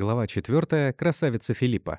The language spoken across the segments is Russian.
Глава 4. Красавица Филиппа.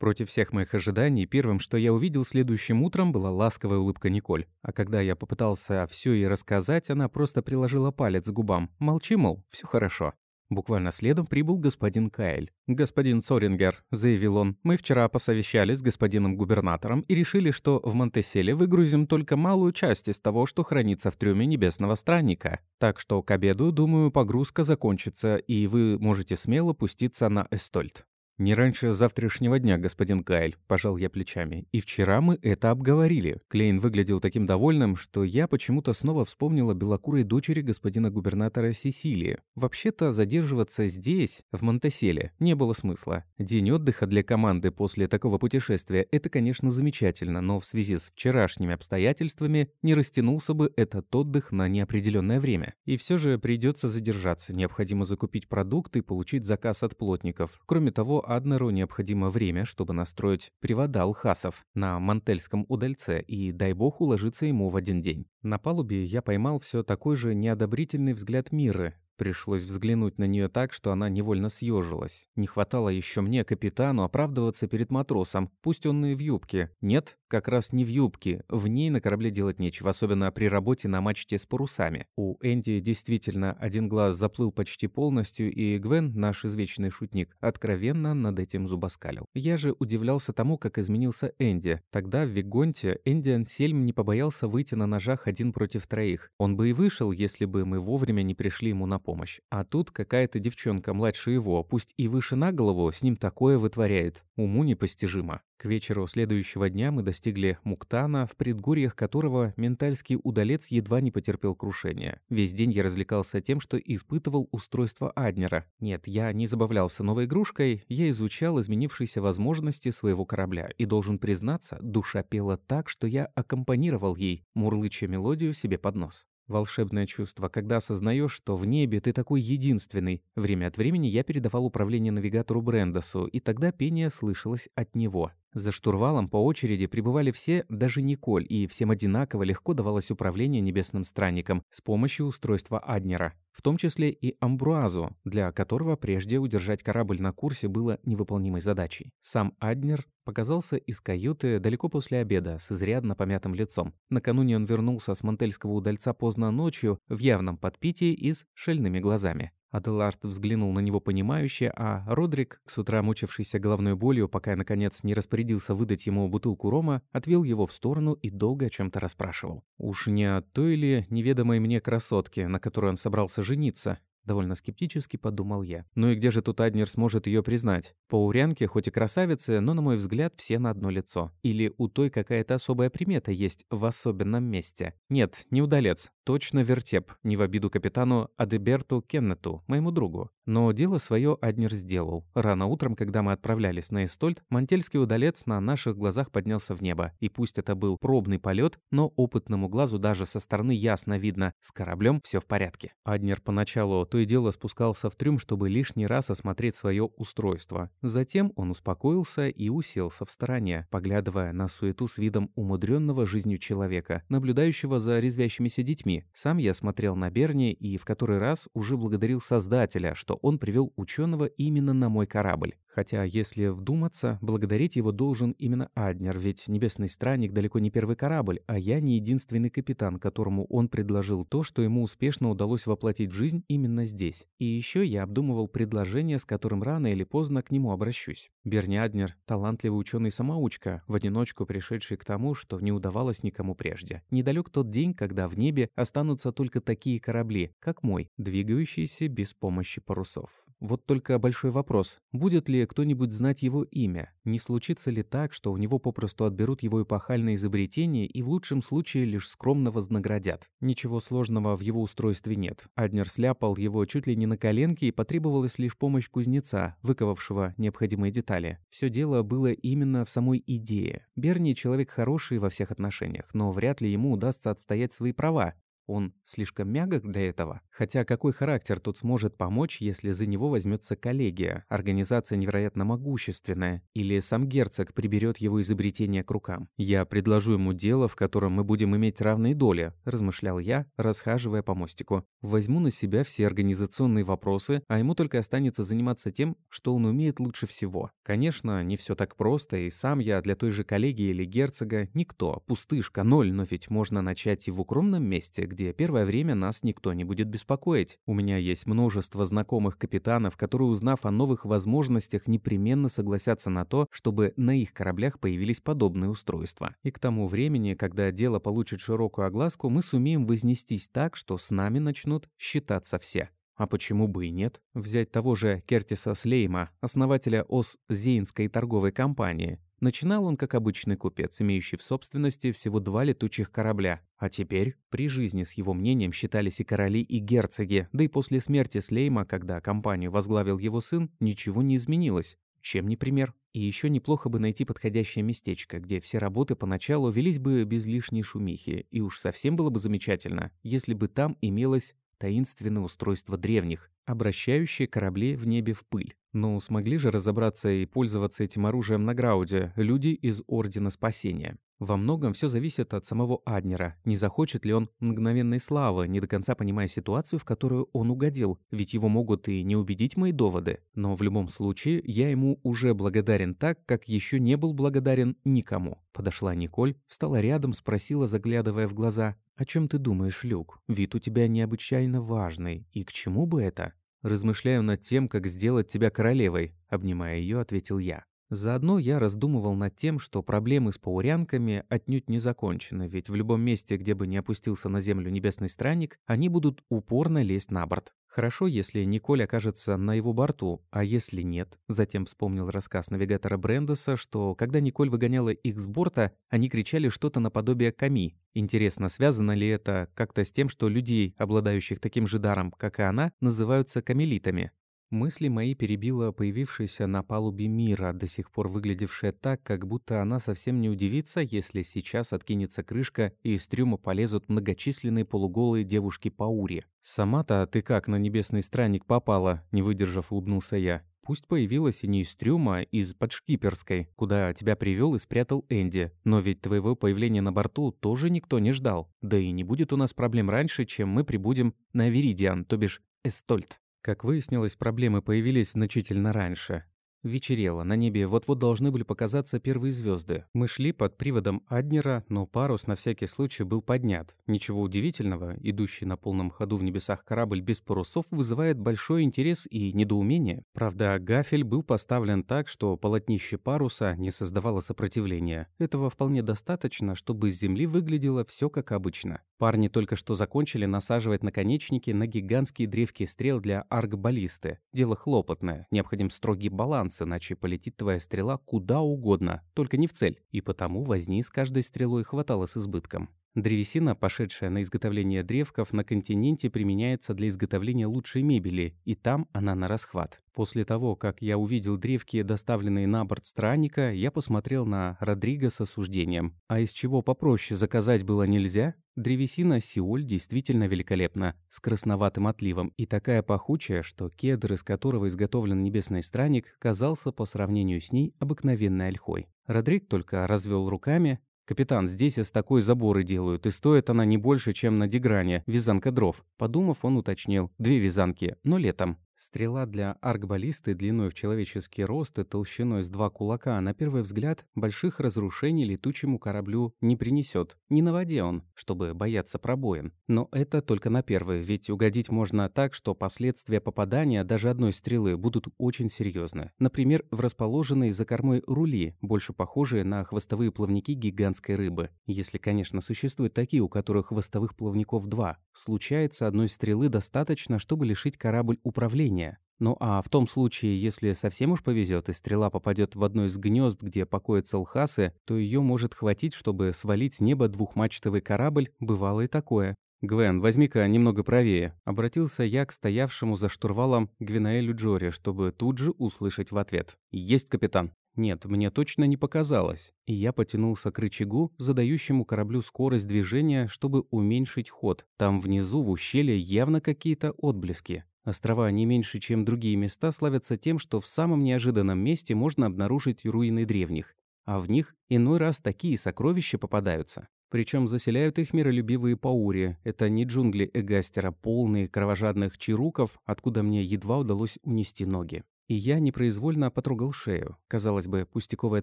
Против всех моих ожиданий, первым, что я увидел следующим утром, была ласковая улыбка Николь. А когда я попытался все ей рассказать, она просто приложила палец к губам. Молчи, мол, все хорошо. Буквально следом прибыл господин Кайль. «Господин Сорингер», — заявил он, — «мы вчера посовещались с господином губернатором и решили, что в Монтеселе выгрузим только малую часть из того, что хранится в трюме Небесного Странника. Так что к обеду, думаю, погрузка закончится, и вы можете смело пуститься на Эстольд». «Не раньше завтрашнего дня, господин Кайль», – пожал я плечами. «И вчера мы это обговорили». Клейн выглядел таким довольным, что я почему-то снова вспомнила белокурой дочери господина губернатора Сесилии. Вообще-то задерживаться здесь, в Монтеселе, не было смысла. День отдыха для команды после такого путешествия – это, конечно, замечательно, но в связи с вчерашними обстоятельствами не растянулся бы этот отдых на неопределенное время. И все же придется задержаться, необходимо закупить продукты и получить заказ от плотников. Кроме того, Аднеру необходимо время, чтобы настроить привода алхасов на мантельском удальце, и дай бог уложиться ему в один день. На палубе я поймал все такой же неодобрительный взгляд Миры, Пришлось взглянуть на нее так, что она невольно съежилась. Не хватало еще мне, капитану, оправдываться перед матросом, пусть он и в юбке. Нет, как раз не в юбке. В ней на корабле делать нечего, особенно при работе на мачте с парусами. У Энди действительно один глаз заплыл почти полностью, и Гвен, наш извечный шутник, откровенно над этим зубоскалил. Я же удивлялся тому, как изменился Энди. Тогда в Вигонте Энди Ансельм не побоялся выйти на ножах один против троих. Он бы и вышел, если бы мы вовремя не пришли ему на помощь. А тут какая-то девчонка младше его, пусть и выше на голову, с ним такое вытворяет. Уму непостижимо. К вечеру следующего дня мы достигли Муктана, в предгорьях которого ментальский удалец едва не потерпел крушения. Весь день я развлекался тем, что испытывал устройство Аднера. Нет, я не забавлялся новой игрушкой, я изучал изменившиеся возможности своего корабля. И должен признаться, душа пела так, что я аккомпанировал ей, мурлыча мелодию себе под нос. Волшебное чувство, когда осознаешь, что в небе ты такой единственный. Время от времени я передавал управление навигатору Брендосу, и тогда пение слышалось от него. За штурвалом по очереди пребывали все, даже Николь, и всем одинаково легко давалось управление небесным странником с помощью устройства Аднера, в том числе и Амбруазу, для которого прежде удержать корабль на курсе было невыполнимой задачей. Сам Аднер показался из каюты далеко после обеда с изрядно помятым лицом. Накануне он вернулся с мантельского удальца поздно ночью в явном подпитии и с шельными глазами. Аделард взглянул на него понимающе, а Родрик, с утра мучившийся головной болью, пока наконец не распорядился выдать ему бутылку рома, отвел его в сторону и долго о чем то расспрашивал. Уж не о той ли неведомой мне красотке, на которой он собрался жениться, Довольно скептически подумал я. Ну и где же тут Аднер сможет ее признать? По урянке, хоть и красавицы, но, на мой взгляд, все на одно лицо. Или у той какая-то особая примета есть в особенном месте. Нет, не удалец. Точно вертеп. Не в обиду капитану Адеберту Кеннету, моему другу. Но дело свое Аднер сделал. Рано утром, когда мы отправлялись на Эстольд, мантельский удалец на наших глазах поднялся в небо. И пусть это был пробный полет, но опытному глазу даже со стороны ясно видно, с кораблем все в порядке. Аднер поначалу то и дело спускался в трюм, чтобы лишний раз осмотреть свое устройство. Затем он успокоился и уселся в стороне, поглядывая на суету с видом умудренного жизнью человека, наблюдающего за резвящимися детьми. Сам я смотрел на Берни и в который раз уже благодарил Создателя, что он привел ученого именно на мой корабль. Хотя, если вдуматься, благодарить его должен именно Аднер, ведь Небесный Странник далеко не первый корабль, а я не единственный капитан, которому он предложил то, что ему успешно удалось воплотить в жизнь именно здесь. И еще я обдумывал предложение, с которым рано или поздно к нему обращусь. Берни Аднер – талантливый ученый-самоучка, в одиночку пришедший к тому, что не удавалось никому прежде. Недалек тот день, когда в небе останутся только такие корабли, как мой, двигающиеся без помощи парусов. Вот только большой вопрос, будет ли кто-нибудь знать его имя? Не случится ли так, что у него попросту отберут его эпохальное изобретение и в лучшем случае лишь скромно вознаградят? Ничего сложного в его устройстве нет. Аднер сляпал его чуть ли не на коленке и потребовалась лишь помощь кузнеца, выковавшего необходимые детали. Все дело было именно в самой идее. Берни человек хороший во всех отношениях, но вряд ли ему удастся отстоять свои права. Он слишком мягок для этого? Хотя какой характер тут сможет помочь, если за него возьмется коллегия, организация невероятно могущественная, или сам герцог приберет его изобретение к рукам? Я предложу ему дело, в котором мы будем иметь равные доли, размышлял я, расхаживая по мостику. Возьму на себя все организационные вопросы, а ему только останется заниматься тем, что он умеет лучше всего. Конечно, не все так просто, и сам я для той же коллегии или герцога никто, пустышка, ноль, но ведь можно начать и в укромном месте, где первое время нас никто не будет беспокоить. У меня есть множество знакомых капитанов, которые, узнав о новых возможностях, непременно согласятся на то, чтобы на их кораблях появились подобные устройства. И к тому времени, когда дело получит широкую огласку, мы сумеем вознестись так, что с нами начнут считаться все. А почему бы и нет? Взять того же Кертиса Слейма, основателя ОС-Зейнской торговой компании. Начинал он как обычный купец, имеющий в собственности всего два летучих корабля. А теперь при жизни с его мнением считались и короли, и герцоги. Да и после смерти Слейма, когда компанию возглавил его сын, ничего не изменилось. Чем не пример? И еще неплохо бы найти подходящее местечко, где все работы поначалу велись бы без лишней шумихи. И уж совсем было бы замечательно, если бы там имелось таинственное устройство древних, обращающее корабли в небе в пыль. Но смогли же разобраться и пользоваться этим оружием на Грауде люди из Ордена Спасения. Во многом все зависит от самого Аднера. Не захочет ли он мгновенной славы, не до конца понимая ситуацию, в которую он угодил, ведь его могут и не убедить мои доводы. Но в любом случае, я ему уже благодарен так, как еще не был благодарен никому. Подошла Николь, встала рядом, спросила, заглядывая в глаза, «О чем ты думаешь, Люк? Вид у тебя необычайно важный. И к чему бы это?» «Размышляю над тем, как сделать тебя королевой», — обнимая ее, ответил я. Заодно я раздумывал над тем, что проблемы с паурянками отнюдь не закончены, ведь в любом месте, где бы не опустился на землю небесный странник, они будут упорно лезть на борт. Хорошо, если Николь окажется на его борту, а если нет? Затем вспомнил рассказ навигатора Брендеса, что когда Николь выгоняла их с борта, они кричали что-то наподобие «Ками». Интересно, связано ли это как-то с тем, что людей, обладающих таким же даром, как и она, называются камелитами? Мысли мои перебила появившаяся на палубе мира, до сих пор выглядевшая так, как будто она совсем не удивится, если сейчас откинется крышка и из трюма полезут многочисленные полуголые девушки-паури. «Сама-то ты как на небесный странник попала?» – не выдержав, улыбнулся я. Пусть появилась и не из трюма, из подшкиперской, куда тебя привел и спрятал Энди. Но ведь твоего появления на борту тоже никто не ждал. Да и не будет у нас проблем раньше, чем мы прибудем на Веридиан, то бишь Эстольт. Как выяснилось, проблемы появились значительно раньше. Вечерело, на небе вот-вот должны были показаться первые звезды. Мы шли под приводом Аднера, но парус на всякий случай был поднят. Ничего удивительного, идущий на полном ходу в небесах корабль без парусов вызывает большой интерес и недоумение. Правда, гафель был поставлен так, что полотнище паруса не создавало сопротивления. Этого вполне достаточно, чтобы с земли выглядело все как обычно. Парни только что закончили насаживать наконечники на гигантские древки стрел для аркбаллисты. Дело хлопотное, необходим строгий баланс, иначе полетит твоя стрела куда угодно, только не в цель. И потому возни с каждой стрелой хватало с избытком. Древесина, пошедшая на изготовление древков, на континенте применяется для изготовления лучшей мебели, и там она на расхват. После того, как я увидел древки, доставленные на борт странника, я посмотрел на Родриго с осуждением. А из чего попроще заказать было нельзя? Древесина Сиоль действительно великолепна, с красноватым отливом и такая пахучая, что кедр, из которого изготовлен небесный странник, казался по сравнению с ней обыкновенной ольхой. Родрик только развел руками, «Капитан, здесь из такой заборы делают, и стоит она не больше, чем на Дегране, вязанка дров». Подумав, он уточнил. «Две вязанки, но летом». Стрела для аркбаллисты длиной в человеческий рост и толщиной с два кулака, на первый взгляд, больших разрушений летучему кораблю не принесет. Не на воде он, чтобы бояться пробоин. Но это только на первый, ведь угодить можно так, что последствия попадания даже одной стрелы будут очень серьезны. Например, в расположенные за кормой рули, больше похожие на хвостовые плавники гигантской рыбы. Если, конечно, существуют такие, у которых хвостовых плавников два. Случается, одной стрелы достаточно, чтобы лишить корабль управления падения. Ну а в том случае, если совсем уж повезет и стрела попадет в одно из гнезд, где покоятся лхасы, то ее может хватить, чтобы свалить с неба двухмачтовый корабль, бывало и такое. «Гвен, возьми-ка немного правее», — обратился я к стоявшему за штурвалом Гвинаэлю Джори, чтобы тут же услышать в ответ. «Есть, капитан». Нет, мне точно не показалось. И я потянулся к рычагу, задающему кораблю скорость движения, чтобы уменьшить ход. Там внизу, в ущелье, явно какие-то отблески. Острова не меньше, чем другие места, славятся тем, что в самом неожиданном месте можно обнаружить руины древних. А в них иной раз такие сокровища попадаются. Причем заселяют их миролюбивые паури. Это не джунгли Эгастера, полные кровожадных чируков, откуда мне едва удалось унести ноги. И я непроизвольно потрогал шею. Казалось бы, пустяковая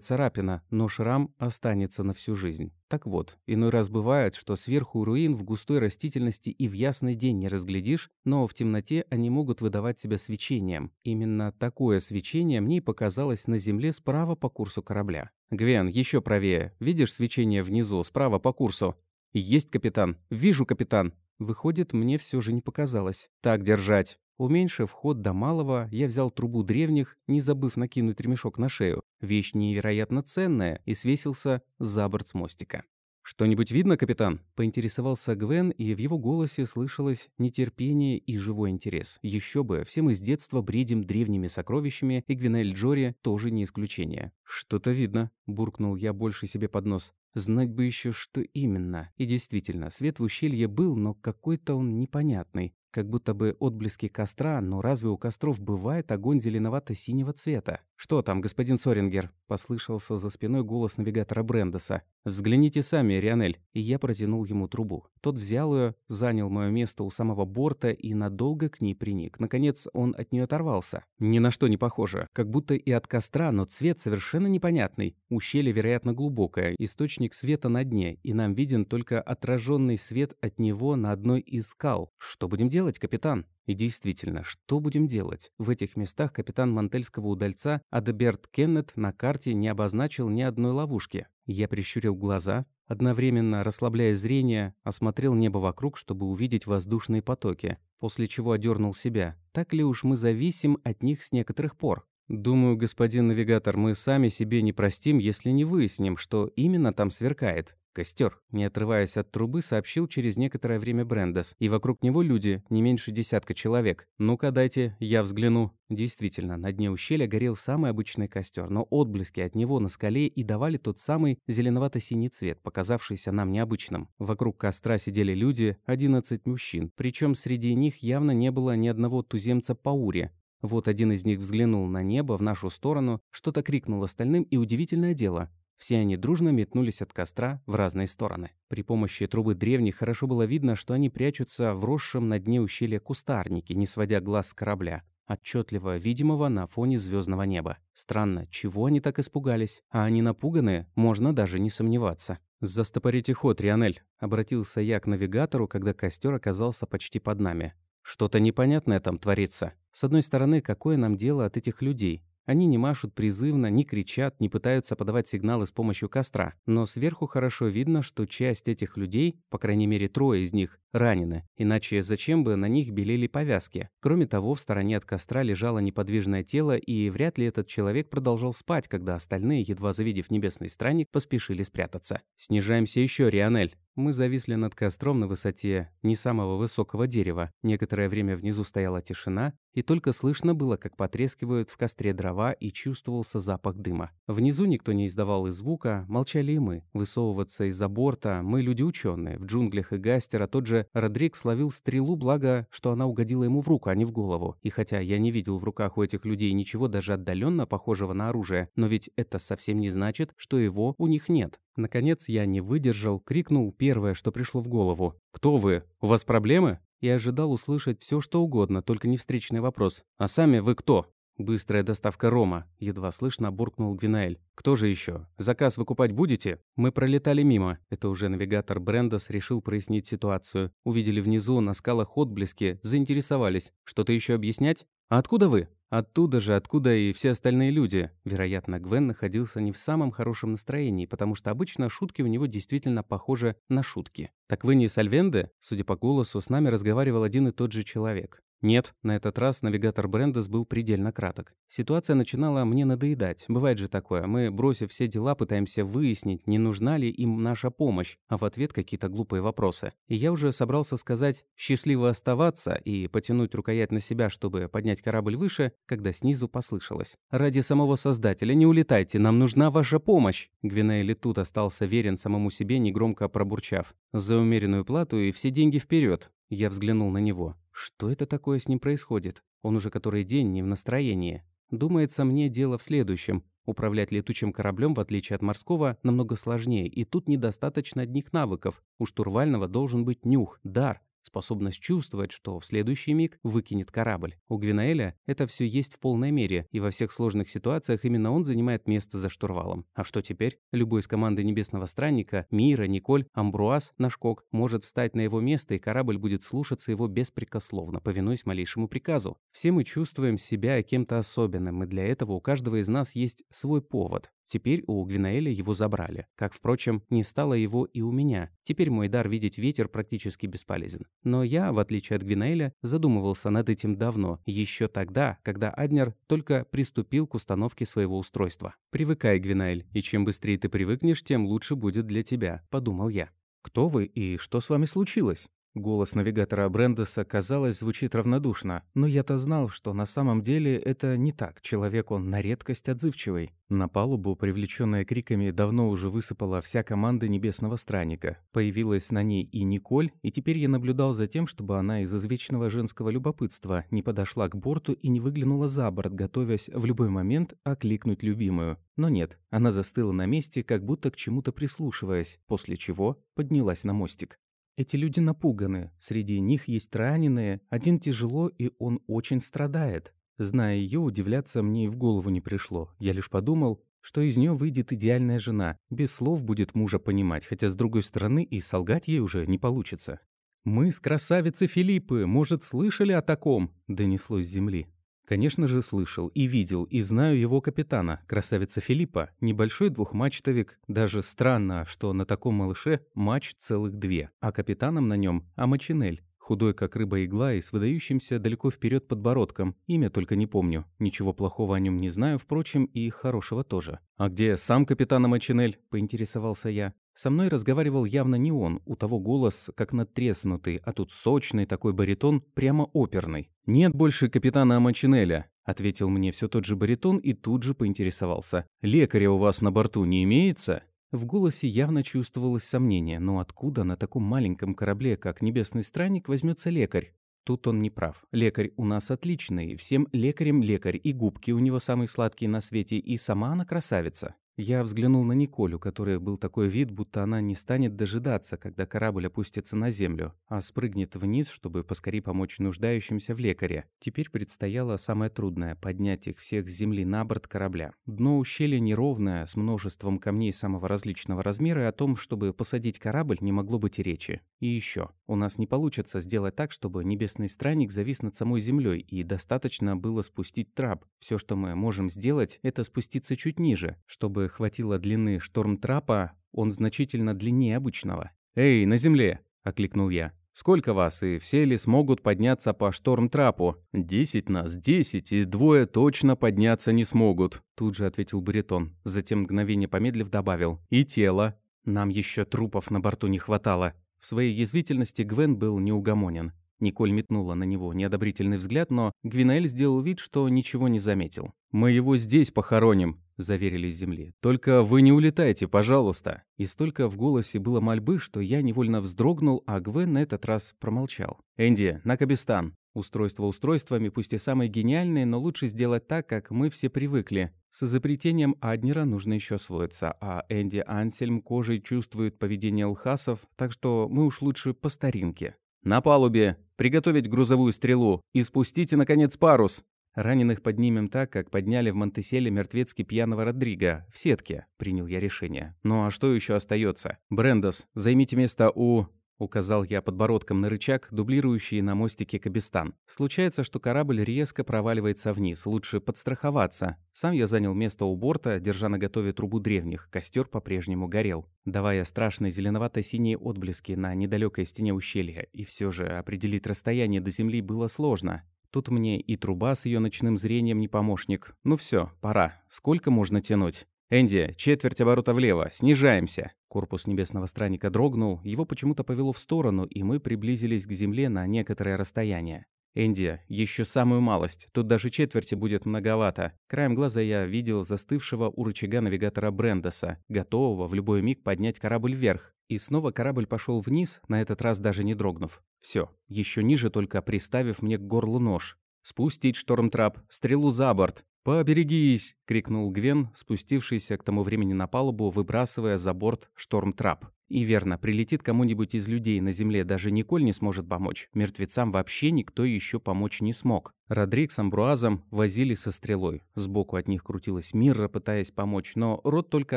царапина, но шрам останется на всю жизнь. Так вот, иной раз бывает, что сверху руин в густой растительности и в ясный день не разглядишь, но в темноте они могут выдавать себя свечением. Именно такое свечение мне показалось на земле справа по курсу корабля. «Гвен, еще правее. Видишь свечение внизу, справа по курсу?» «Есть, капитан. Вижу, капитан». Выходит, мне все же не показалось. «Так держать». Уменьшив ход до малого, я взял трубу древних, не забыв накинуть ремешок на шею. Вещь невероятно ценная, и свесился за борт с мостика. «Что-нибудь видно, капитан?» – поинтересовался Гвен, и в его голосе слышалось нетерпение и живой интерес. Еще бы, все мы с детства бредим древними сокровищами, и Гвинель Джори тоже не исключение. «Что-то видно», – буркнул я больше себе под нос. Знать бы еще, что именно. И действительно, свет в ущелье был, но какой-то он непонятный. Как будто бы отблески костра, но разве у костров бывает огонь зеленовато-синего цвета? «Что там, господин Сорингер?» – послышался за спиной голос навигатора Брендеса. «Взгляните сами, Рионель». И я протянул ему трубу. Тот взял ее, занял мое место у самого борта и надолго к ней приник. Наконец, он от нее оторвался. Ни на что не похоже. Как будто и от костра, но цвет совершенно непонятный. Ущелье, вероятно, глубокое. Источник света на дне, и нам виден только отраженный свет от него на одной из скал. Что будем делать? Делать, капитан?» И действительно, что будем делать? В этих местах капитан мантельского удальца Адеберт Кеннет на карте не обозначил ни одной ловушки. Я прищурил глаза, одновременно расслабляя зрение, осмотрел небо вокруг, чтобы увидеть воздушные потоки, после чего одернул себя. Так ли уж мы зависим от них с некоторых пор? Думаю, господин навигатор, мы сами себе не простим, если не выясним, что именно там сверкает. Костер, не отрываясь от трубы, сообщил через некоторое время Брендес. И вокруг него люди, не меньше десятка человек. «Ну-ка, дайте, я взгляну». Действительно, на дне ущелья горел самый обычный костер, но отблески от него на скале и давали тот самый зеленовато-синий цвет, показавшийся нам необычным. Вокруг костра сидели люди, 11 мужчин, причем среди них явно не было ни одного туземца Паури, вот один из них взглянул на небо в нашу сторону, что-то крикнул остальным, и удивительное дело. Все они дружно метнулись от костра в разные стороны. При помощи трубы древних хорошо было видно, что они прячутся в росшем на дне ущелья кустарнике, не сводя глаз с корабля, отчетливо видимого на фоне звездного неба. Странно, чего они так испугались? А они напуганы, можно даже не сомневаться. «Застопорите ход, Рионель», — обратился я к навигатору, когда костер оказался почти под нами. «Что-то непонятное там творится. С одной стороны, какое нам дело от этих людей? Они не машут призывно, не кричат, не пытаются подавать сигналы с помощью костра. Но сверху хорошо видно, что часть этих людей, по крайней мере трое из них, ранены. Иначе зачем бы на них белели повязки? Кроме того, в стороне от костра лежало неподвижное тело, и вряд ли этот человек продолжал спать, когда остальные, едва завидев небесный странник, поспешили спрятаться. «Снижаемся еще, Рионель!» Мы зависли над костром на высоте не самого высокого дерева. Некоторое время внизу стояла тишина, и только слышно было, как потрескивают в костре дрова и чувствовался запах дыма. Внизу никто не издавал и звука, молчали и мы. Высовываться из-за борта мы люди ученые. В джунглях и Гастера тот же Родрик словил стрелу, благо, что она угодила ему в руку, а не в голову. И хотя я не видел в руках у этих людей ничего даже отдаленно похожего на оружие, но ведь это совсем не значит, что его у них нет. Наконец я не выдержал, крикнул первое, что пришло в голову. «Кто вы? У вас проблемы?» И ожидал услышать все, что угодно, только не встречный вопрос. «А сами вы кто?» «Быстрая доставка рома», — едва слышно буркнул Гвинаэль. «Кто же еще? Заказ выкупать будете?» Мы пролетали мимо. Это уже навигатор Брендос решил прояснить ситуацию. Увидели внизу на скалах отблески, заинтересовались. Что-то еще объяснять? «А откуда вы?» Оттуда же, откуда и все остальные люди. Вероятно, Гвен находился не в самом хорошем настроении, потому что обычно шутки у него действительно похожи на шутки. «Так вы не Сальвенде?» Судя по голосу, с нами разговаривал один и тот же человек. Нет, на этот раз навигатор Брендес был предельно краток. Ситуация начинала мне надоедать. Бывает же такое. Мы, бросив все дела, пытаемся выяснить, не нужна ли им наша помощь, а в ответ какие-то глупые вопросы. И я уже собрался сказать «счастливо оставаться» и потянуть рукоять на себя, чтобы поднять корабль выше, когда снизу послышалось. «Ради самого Создателя не улетайте, нам нужна ваша помощь!» Гвинея тут остался верен самому себе, негромко пробурчав. «За умеренную плату и все деньги вперед. Я взглянул на него. Что это такое с ним происходит? Он уже который день не в настроении. Думается мне дело в следующем. Управлять летучим кораблем, в отличие от морского, намного сложнее, и тут недостаточно одних навыков. У штурвального должен быть нюх, дар, Способность чувствовать, что в следующий миг выкинет корабль. У Гвинаэля это все есть в полной мере, и во всех сложных ситуациях именно он занимает место за штурвалом. А что теперь? Любой из команды Небесного Странника, Мира, Николь, Амбруаз, Нашкок, может встать на его место, и корабль будет слушаться его беспрекословно, повинуясь малейшему приказу. Все мы чувствуем себя кем-то особенным, и для этого у каждого из нас есть свой повод. Теперь у Гвинаэля его забрали. Как, впрочем, не стало его и у меня. Теперь мой дар видеть ветер практически бесполезен. Но я, в отличие от Гвинаэля, задумывался над этим давно, еще тогда, когда Аднер только приступил к установке своего устройства. «Привыкай, Гвинаэль, и чем быстрее ты привыкнешь, тем лучше будет для тебя», – подумал я. «Кто вы и что с вами случилось?» Голос навигатора Брендеса, казалось, звучит равнодушно, но я-то знал, что на самом деле это не так. Человек он на редкость отзывчивый. На палубу, привлеченная криками, давно уже высыпала вся команда Небесного Странника. Появилась на ней и Николь, и теперь я наблюдал за тем, чтобы она из извечного женского любопытства не подошла к борту и не выглянула за борт, готовясь в любой момент окликнуть любимую. Но нет, она застыла на месте, как будто к чему-то прислушиваясь, после чего поднялась на мостик. Эти люди напуганы, среди них есть раненые, один тяжело, и он очень страдает. Зная ее, удивляться мне и в голову не пришло. Я лишь подумал, что из нее выйдет идеальная жена, без слов будет мужа понимать, хотя с другой стороны и солгать ей уже не получится. «Мы с красавицей Филиппы, может, слышали о таком?» – донеслось с земли. Конечно же, слышал и видел, и знаю его капитана, красавица Филиппа, небольшой двухмачтовик. Даже странно, что на таком малыше мач целых две, а капитаном на нем Амачинель, Худой, как рыба-игла, и с выдающимся далеко вперед подбородком. Имя только не помню. Ничего плохого о нем не знаю, впрочем, и хорошего тоже. «А где сам капитан Амачинель?» – поинтересовался я. Со мной разговаривал явно не он, у того голос как надтреснутый, а тут сочный такой баритон, прямо оперный. «Нет больше капитана Амачинеля», – ответил мне все тот же баритон и тут же поинтересовался. «Лекаря у вас на борту не имеется?» В голосе явно чувствовалось сомнение, но откуда на таком маленьком корабле, как Небесный Странник, возьмется лекарь? Тут он не прав. Лекарь у нас отличный, всем лекарем лекарь, и губки у него самые сладкие на свете, и сама она красавица. Я взглянул на Николю, которая был такой вид, будто она не станет дожидаться, когда корабль опустится на землю, а спрыгнет вниз, чтобы поскорее помочь нуждающимся в лекаре. Теперь предстояло самое трудное – поднять их всех с земли на борт корабля. Дно ущелья неровное, с множеством камней самого различного размера, и о том, чтобы посадить корабль, не могло быть и речи. И еще, у нас не получится сделать так, чтобы небесный странник завис над самой землей, и достаточно было спустить трап. Все, что мы можем сделать, это спуститься чуть ниже, чтобы хватило длины штормтрапа, он значительно длиннее обычного. «Эй, на земле!» – окликнул я. «Сколько вас, и все ли смогут подняться по штормтрапу?» «Десять нас, десять, и двое точно подняться не смогут», – тут же ответил баритон. Затем мгновение помедлив добавил. «И тело. Нам еще трупов на борту не хватало». В своей язвительности Гвен был неугомонен. Николь метнула на него неодобрительный взгляд, но Гвинаэль сделал вид, что ничего не заметил. «Мы его здесь похороним», – заверили с земли. «Только вы не улетайте, пожалуйста». И столько в голосе было мольбы, что я невольно вздрогнул, а Гвен на этот раз промолчал. «Энди, на Кабистан». Устройство устройствами, пусть и самые гениальные, но лучше сделать так, как мы все привыкли. С изобретением Аднера нужно еще освоиться, а Энди Ансельм кожей чувствует поведение лхасов, так что мы уж лучше по старинке. «На палубе! Приготовить грузовую стрелу! И спустите, наконец, парус!» Раненых поднимем так, как подняли в Монтеселе мертвецки пьяного Родриго, в сетке, принял я решение. Ну а что еще остается? Брендос, займите место у... Указал я подбородком на рычаг, дублирующий на мостике Кабистан. Случается, что корабль резко проваливается вниз, лучше подстраховаться. Сам я занял место у борта, держа на готове трубу древних. Костер по-прежнему горел, давая страшные зеленовато-синие отблески на недалекой стене ущелья. И все же определить расстояние до земли было сложно. Тут мне и труба с ее ночным зрением не помощник. Ну все, пора. Сколько можно тянуть? «Энди, четверть оборота влево, снижаемся!» Корпус небесного странника дрогнул, его почему-то повело в сторону, и мы приблизились к земле на некоторое расстояние. «Энди, еще самую малость, тут даже четверти будет многовато». Краем глаза я видел застывшего у рычага навигатора Брендоса, готового в любой миг поднять корабль вверх. И снова корабль пошел вниз, на этот раз даже не дрогнув. Все, еще ниже только приставив мне к горлу нож. «Спустить штормтрап, стрелу за борт!» «Поберегись!» — крикнул Гвен, спустившийся к тому времени на палубу, выбрасывая за борт штормтрап. И верно, прилетит кому-нибудь из людей на земле, даже Николь не сможет помочь. Мертвецам вообще никто еще помочь не смог. Родрик с Амбруазом возили со стрелой. Сбоку от них крутилась Мирра, пытаясь помочь, но Рот только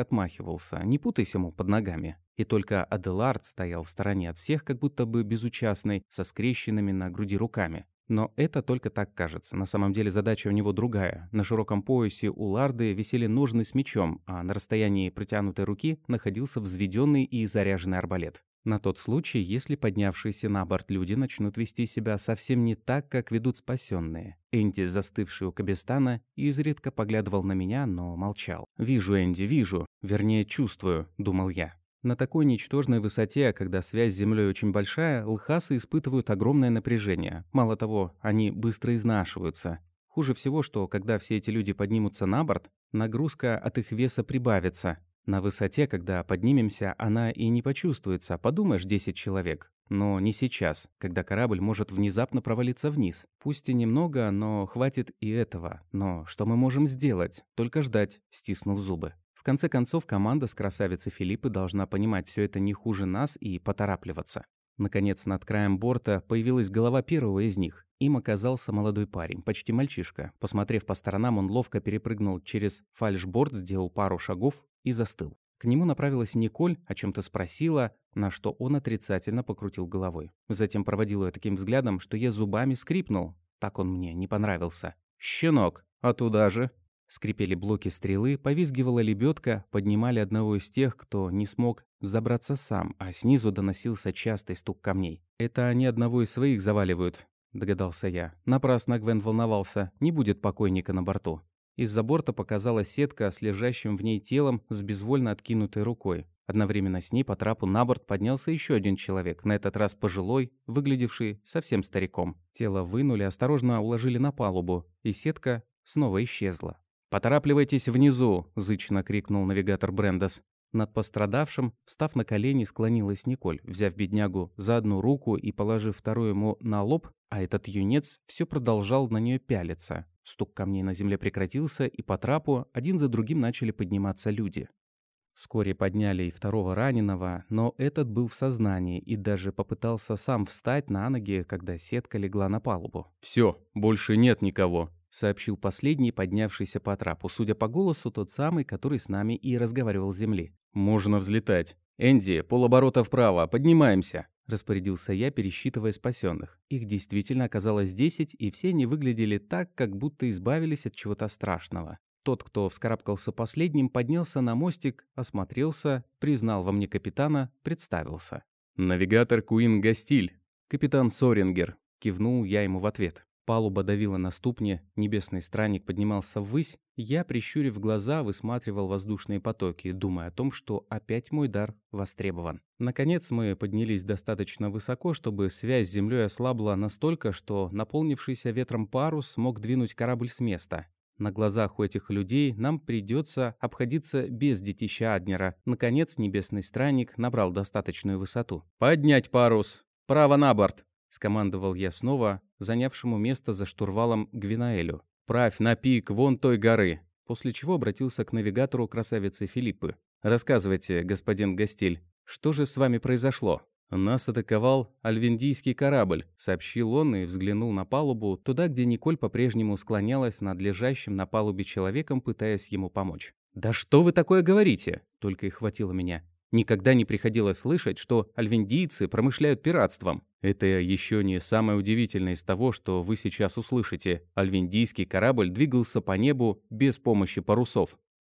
отмахивался. Не путайся ему под ногами. И только Аделард стоял в стороне от всех, как будто бы безучастный, со скрещенными на груди руками. Но это только так кажется. На самом деле задача у него другая. На широком поясе у Ларды висели ножны с мечом, а на расстоянии протянутой руки находился взведенный и заряженный арбалет. На тот случай, если поднявшиеся на борт люди начнут вести себя совсем не так, как ведут спасенные. Энди, застывший у Кабестана, изредка поглядывал на меня, но молчал. «Вижу, Энди, вижу. Вернее, чувствую», — думал я. На такой ничтожной высоте, когда связь с Землей очень большая, лхасы испытывают огромное напряжение. Мало того, они быстро изнашиваются. Хуже всего, что когда все эти люди поднимутся на борт, нагрузка от их веса прибавится. На высоте, когда поднимемся, она и не почувствуется. Подумаешь, 10 человек. Но не сейчас, когда корабль может внезапно провалиться вниз. Пусть и немного, но хватит и этого. Но что мы можем сделать? Только ждать, стиснув зубы. Конце концов, команда с красавицей Филиппы должна понимать все это не хуже нас и поторапливаться. Наконец, над краем борта появилась голова первого из них. Им оказался молодой парень, почти мальчишка. Посмотрев по сторонам, он ловко перепрыгнул через фальшборд, сделал пару шагов и застыл. К нему направилась Николь, о чем то спросила, на что он отрицательно покрутил головой. Затем проводил ее таким взглядом, что я зубами скрипнул. Так он мне не понравился. «Щенок, а туда же?» Скрипели блоки стрелы, повизгивала лебедка, поднимали одного из тех, кто не смог забраться сам, а снизу доносился частый стук камней. «Это они одного из своих заваливают», – догадался я. Напрасно Гвен волновался, не будет покойника на борту. Из-за борта показалась сетка с лежащим в ней телом с безвольно откинутой рукой. Одновременно с ней по трапу на борт поднялся еще один человек, на этот раз пожилой, выглядевший совсем стариком. Тело вынули, осторожно уложили на палубу, и сетка снова исчезла. «Поторапливайтесь внизу!» – зычно крикнул навигатор Брендес. Над пострадавшим, встав на колени, склонилась Николь, взяв беднягу за одну руку и положив вторую ему на лоб, а этот юнец все продолжал на нее пялиться. Стук камней на земле прекратился, и по трапу один за другим начали подниматься люди. Вскоре подняли и второго раненого, но этот был в сознании и даже попытался сам встать на ноги, когда сетка легла на палубу. Все, больше нет никого», сообщил последний, поднявшийся по трапу, судя по голосу, тот самый, который с нами и разговаривал с земли. «Можно взлетать. Энди, полоборота вправо, поднимаемся!» Распорядился я, пересчитывая спасенных. Их действительно оказалось десять, и все они выглядели так, как будто избавились от чего-то страшного. Тот, кто вскарабкался последним, поднялся на мостик, осмотрелся, признал во мне капитана, представился. «Навигатор Куин Гастиль, капитан Сорингер», – кивнул я ему в ответ. Палуба давила на ступни, небесный странник поднимался ввысь, я, прищурив глаза, высматривал воздушные потоки, думая о том, что опять мой дар востребован. Наконец мы поднялись достаточно высоко, чтобы связь с землей ослабла настолько, что наполнившийся ветром парус мог двинуть корабль с места. На глазах у этих людей нам придется обходиться без детища Аднера. Наконец небесный странник набрал достаточную высоту. «Поднять парус! Право на борт!» скомандовал я снова, занявшему место за штурвалом Гвинаэлю. «Правь на пик вон той горы!» После чего обратился к навигатору красавицы Филиппы. «Рассказывайте, господин Гостиль, что же с вами произошло?» «Нас атаковал альвендийский корабль», — сообщил он и взглянул на палубу, туда, где Николь по-прежнему склонялась над лежащим на палубе человеком, пытаясь ему помочь. «Да что вы такое говорите?» — только и хватило меня. Никогда не приходилось слышать, что альвендийцы промышляют пиратством. Это еще не самое удивительное из того, что вы сейчас услышите. Альвендийский корабль двигался по небу без помощи парусов.